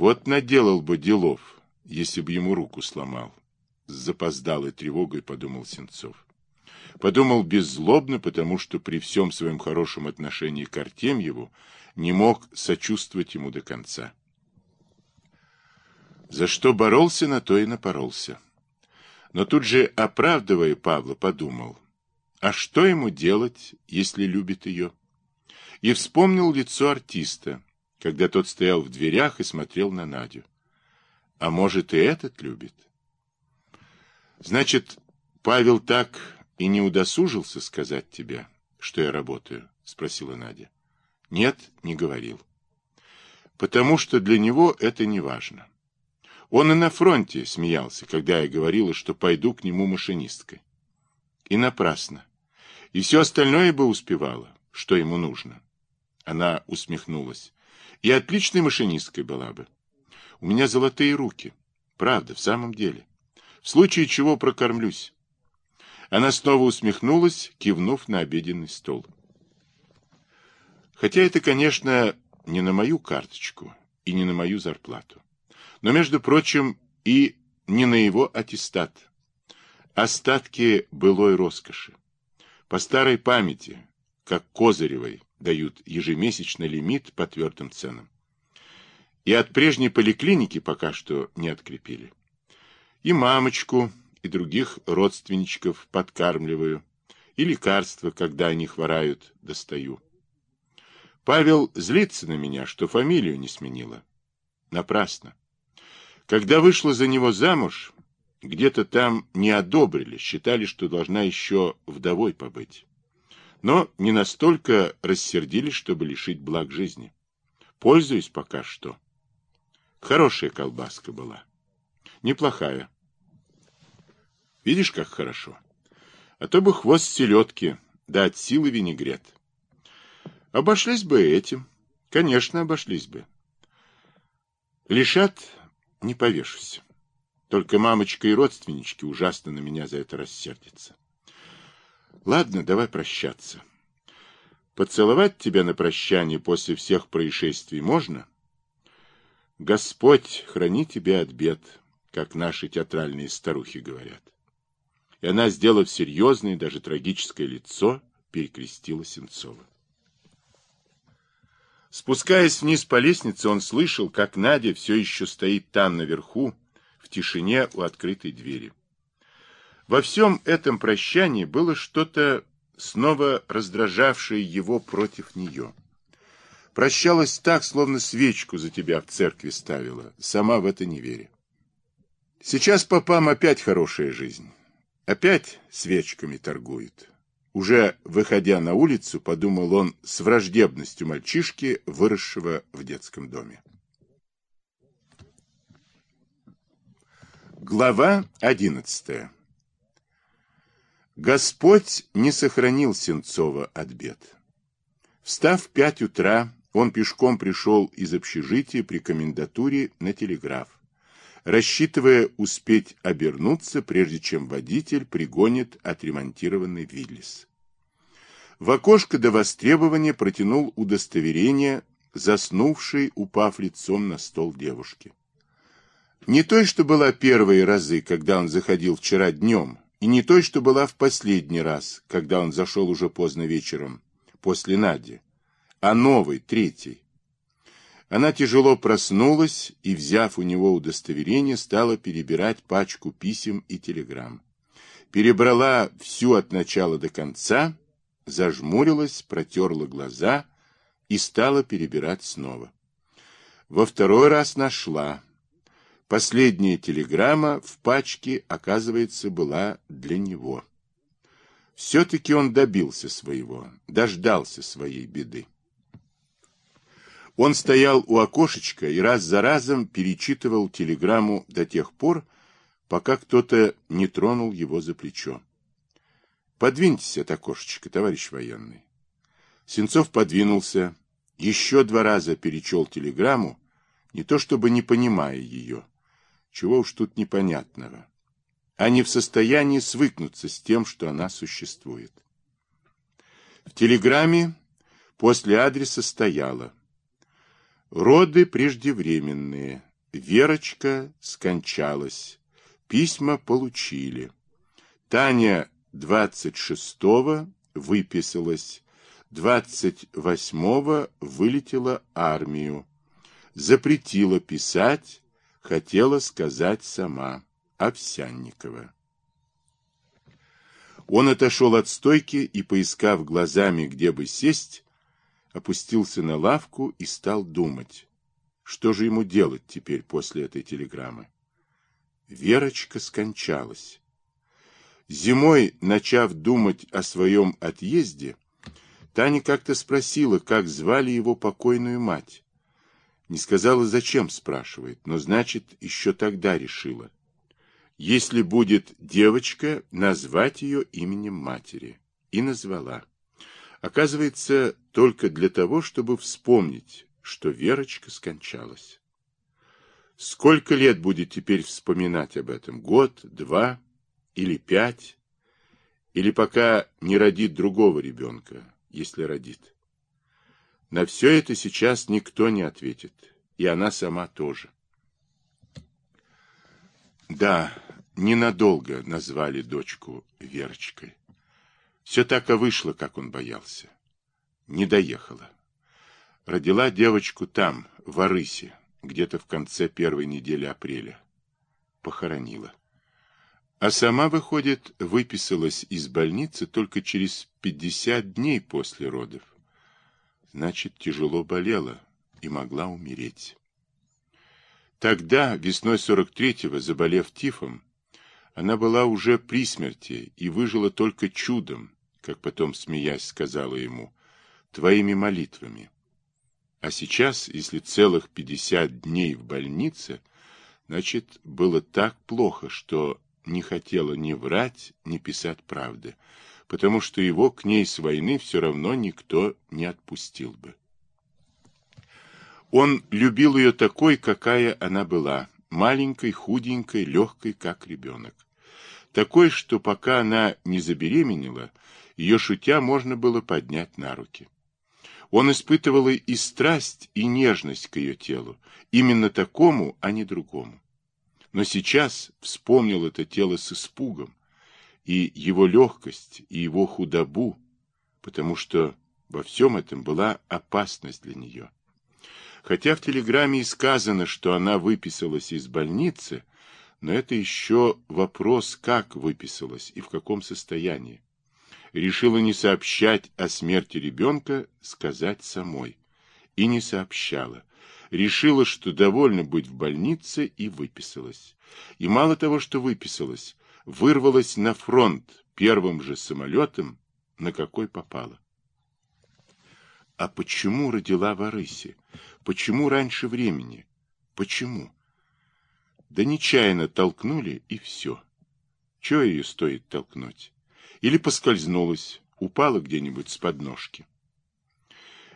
Вот наделал бы делов, если бы ему руку сломал. С запоздалой тревогой подумал Сенцов. Подумал беззлобно, потому что при всем своем хорошем отношении к Артемьеву не мог сочувствовать ему до конца. За что боролся, на то и напоролся. Но тут же, оправдывая Павла, подумал, а что ему делать, если любит ее? И вспомнил лицо артиста, когда тот стоял в дверях и смотрел на Надю. А может, и этот любит? Значит, Павел так и не удосужился сказать тебе, что я работаю? Спросила Надя. Нет, не говорил. Потому что для него это не важно. Он и на фронте смеялся, когда я говорила, что пойду к нему машинисткой. И напрасно. И все остальное бы успевала, что ему нужно. Она усмехнулась. И отличной машинисткой была бы. У меня золотые руки. Правда, в самом деле. В случае чего прокормлюсь. Она снова усмехнулась, кивнув на обеденный стол. Хотя это, конечно, не на мою карточку и не на мою зарплату. Но, между прочим, и не на его аттестат. Остатки былой роскоши. По старой памяти, как Козыревой, дают ежемесячный лимит по твердым ценам. И от прежней поликлиники пока что не открепили. И мамочку, и других родственничков подкармливаю, и лекарства, когда они хворают, достаю. Павел злится на меня, что фамилию не сменила. Напрасно. Когда вышла за него замуж, где-то там не одобрили, считали, что должна еще вдовой побыть но не настолько рассердились, чтобы лишить благ жизни. Пользуюсь пока что. Хорошая колбаска была. Неплохая. Видишь, как хорошо. А то бы хвост селедки, да от силы винегрет. Обошлись бы этим. Конечно, обошлись бы. Лишат, не повешусь. Только мамочка и родственнички ужасно на меня за это рассердятся. Ладно, давай прощаться. Поцеловать тебя на прощание после всех происшествий можно? Господь храни тебя от бед, как наши театральные старухи говорят. И она, сделав серьезное, даже трагическое лицо, перекрестила Сенцова. Спускаясь вниз по лестнице, он слышал, как Надя все еще стоит там наверху, в тишине у открытой двери. Во всем этом прощании было что-то снова раздражавшее его против нее. Прощалась так, словно свечку за тебя в церкви ставила, сама в это не веря. Сейчас попам опять хорошая жизнь. Опять свечками торгует. Уже выходя на улицу, подумал он с враждебностью мальчишки, выросшего в детском доме. Глава одиннадцатая Господь не сохранил Сенцова от бед. Встав в пять утра, он пешком пришел из общежития при комендатуре на телеграф, рассчитывая успеть обернуться, прежде чем водитель пригонит отремонтированный Виллис. В окошко до востребования протянул удостоверение, заснувшей, упав лицом на стол девушки. Не той, что была первые разы, когда он заходил вчера днем, и не той, что была в последний раз, когда он зашел уже поздно вечером, после Нади, а новой, третьей. Она тяжело проснулась и, взяв у него удостоверение, стала перебирать пачку писем и телеграмм. Перебрала всю от начала до конца, зажмурилась, протерла глаза и стала перебирать снова. Во второй раз нашла, Последняя телеграмма в пачке, оказывается, была для него. Все-таки он добился своего, дождался своей беды. Он стоял у окошечка и раз за разом перечитывал телеграмму до тех пор, пока кто-то не тронул его за плечо. «Подвиньтесь от окошечка, товарищ военный». Сенцов подвинулся, еще два раза перечел телеграмму, не то чтобы не понимая ее, чего уж тут непонятного. Они в состоянии свыкнуться с тем, что она существует. В телеграмме после адреса стояло «Роды преждевременные, Верочка скончалась. Письма получили. Таня 26-го выписалась, 28-го вылетела армию. Запретила писать, хотела сказать сама. Овсянникова. Он отошел от стойки и, поискав глазами, где бы сесть, опустился на лавку и стал думать, что же ему делать теперь после этой телеграммы. Верочка скончалась. Зимой, начав думать о своем отъезде, Таня как-то спросила, как звали его покойную мать. Не сказала, зачем, спрашивает, но, значит, еще тогда решила. Если будет девочка, назвать ее именем матери. И назвала. Оказывается, только для того, чтобы вспомнить, что Верочка скончалась. Сколько лет будет теперь вспоминать об этом? Год, два или пять? Или пока не родит другого ребенка, если родит? На все это сейчас никто не ответит, и она сама тоже. Да, ненадолго назвали дочку Верочкой. Все так и вышло, как он боялся. Не доехала. Родила девочку там, в Арысе, где-то в конце первой недели апреля. Похоронила. А сама, выходит, выписалась из больницы только через 50 дней после родов. Значит, тяжело болела и могла умереть. Тогда, весной 43-го, заболев тифом, она была уже при смерти и выжила только чудом, как потом, смеясь, сказала ему, твоими молитвами. А сейчас, если целых пятьдесят дней в больнице, значит, было так плохо, что не хотела ни врать, ни писать правды, потому что его к ней с войны все равно никто не отпустил бы. Он любил ее такой, какая она была, маленькой, худенькой, легкой, как ребенок. Такой, что пока она не забеременела, ее шутя можно было поднять на руки. Он испытывал и страсть, и нежность к ее телу, именно такому, а не другому. Но сейчас вспомнил это тело с испугом, и его легкость, и его худобу, потому что во всем этом была опасность для нее. Хотя в телеграмме и сказано, что она выписалась из больницы, но это еще вопрос, как выписалась и в каком состоянии решила не сообщать о смерти ребенка, сказать самой. И не сообщала. Решила, что довольно быть в больнице, и выписалась. И мало того, что выписалась, вырвалась на фронт первым же самолетом, на какой попала. А почему родила в Арысе? Почему раньше времени? Почему? Да нечаянно толкнули, и все. Чего ее стоит толкнуть? Или поскользнулась, упала где-нибудь с подножки.